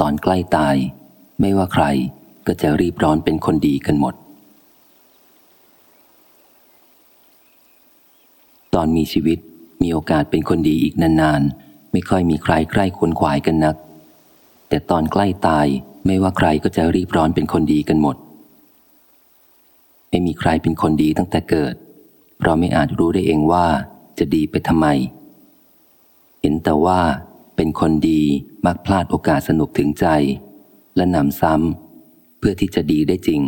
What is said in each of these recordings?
ตอนใกล้ตาย ไม่ว่าใครก็จะรีบร้อนเป็นคนดีกันหมด ตอนมีชีวิตมีโอกาสเป็นคนดีอีกนานๆ ไม่ค่อยมีใครใกล้ควรขวายกันนัก แต่ตอนใกล้ตายไม่ว่าใครก็จะรีบร้อนเป็นคนดีกันหมด ไม่มีใครเป็นคนดีตั้งแต่เกิด เพราะไม่อาจรู้ได้เองว่าจะดีไปทำไม เห็นแต่ว่า เป็นคนดีมักพลาดโอกาสสนุกถึงใจ และนำซ้ำเพื่อที่จะดีได้จริง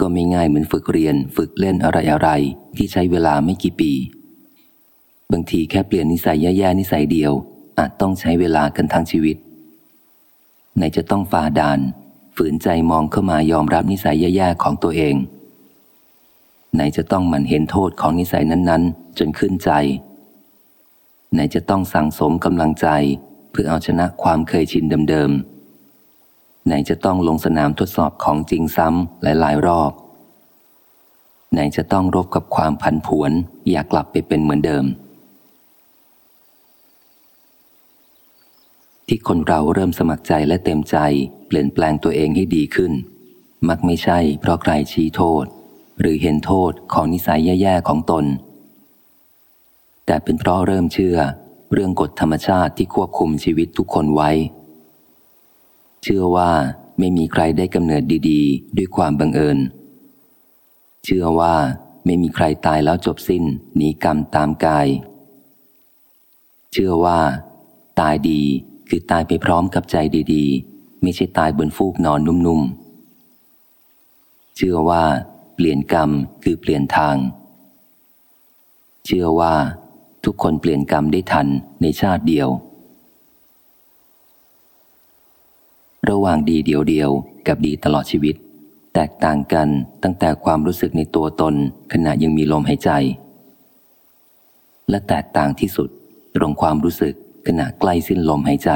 ก็ไม่ง่ายเหมือนฝึกเรียนฝึกเล่นอะไรอะไรที่ใช้เวลาไม่กี่ปี บางทีแค่เปลี่ยนนิสัยแย่ๆนิสัยเดียว อาจต้องใช้เวลากันทั้งชีวิตไหนจะต้องฝ่าด่าน ฝืนใจมองเข้ามายอมรับนิสัยแย่ๆของตัวเอง ไหนจะต้องหมั่นเห็นโทษของนิสัยนั้นๆ จนขึ้นใจ ไหนจะต้องสั่งสมกำลังใจ เพื่อเอาชนะความเคยชินเดิมๆ ไหนจะต้องลงสนามทดสอบของจริงซ้ำหลายๆ รอบ ไหนจะต้องรบกับความผันผวน อยากกลับไปเป็นเหมือนเดิม ที่คนเราเริ่มสมัครใจและเต็มใจ เปลี่ยนแปลงตัวเองให้ดีขึ้น มักไม่ใช่เพราะใครชี้โทษ หรือเห็นโทษของนิสัยแย่ๆของตน แต่เป็นเพราะเริ่มเชื่อ เรื่องกฎธรรมชาติที่ควบคุมชีวิตทุกคนไว้ เชื่อว่าไม่มีใครได้กำเนิดดีๆ ด้วยความบังเอิญ เชื่อว่าไม่มีใครตายแล้วจบสิ้นหนีกรรมตามกาย เชื่อว่า ตายดีคือตายไปพร้อมกับใจดีๆ ไม่ใช่ตายบนฟูกนอนนุ่มๆ เชื่อว่า เปลี่ยนกรรมคือเปลี่ยนทาง เชื่อว่า ทุกคนเปลี่ยนกรรมได้ทันในชาติเดียว ระหว่างดีเดียวเดียวกับดีตลอดชีวิต แตกต่างกันตั้งแต่ความรู้สึกในตัวตนขณะยังมีลมหายใจ และแตกต่างที่สุดตรงความรู้สึกขณะใกล้สิ้นลมหายใจ